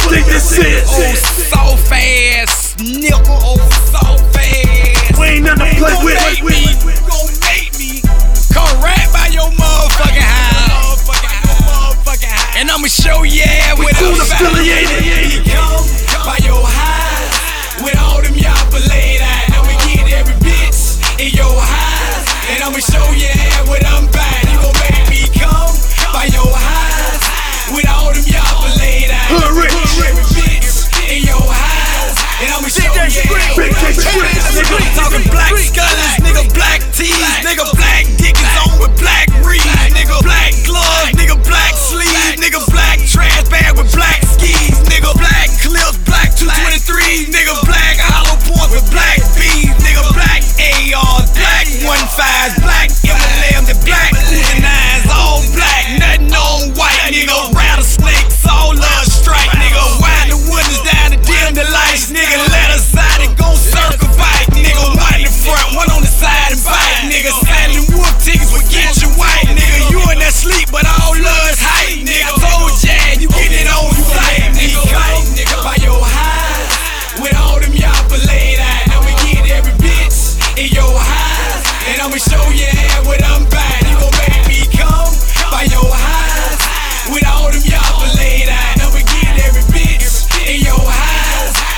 this is? Oh, so fast, nigga. Oh, so fast. We ain't nothing to play with. Hate me. Gon' me. Come by your motherfucking house. And I'ma show you yeah, we cool affiliated. Come by your house with all them y'all belayed out. and we get every bitch in your house. And I'ma show. Yeah,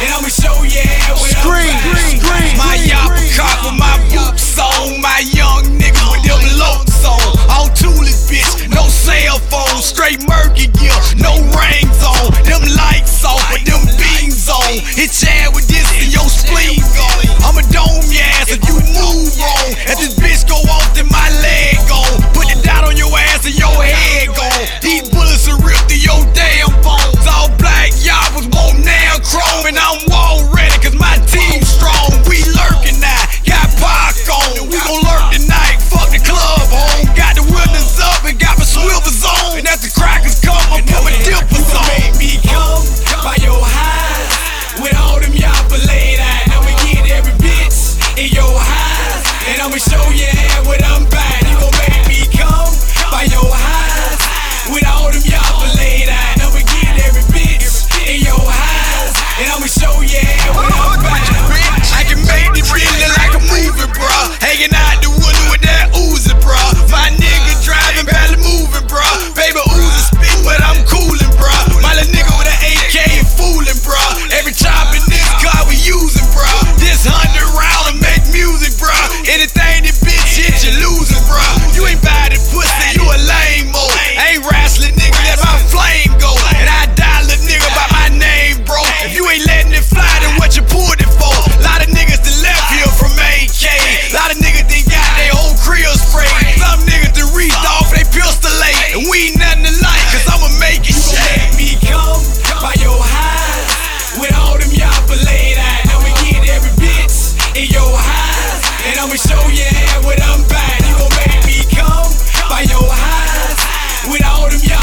and I'ma show you how it Scream, scream, My yapper cock with my boots on, my young nigga with them looks on. All Tulis, bitch, no cell phone, straight murky gear, no rings on. Them lights off with them beans on. Hit your with And I'ma show you what I'm buying. You gon' make me come by your highs with all them.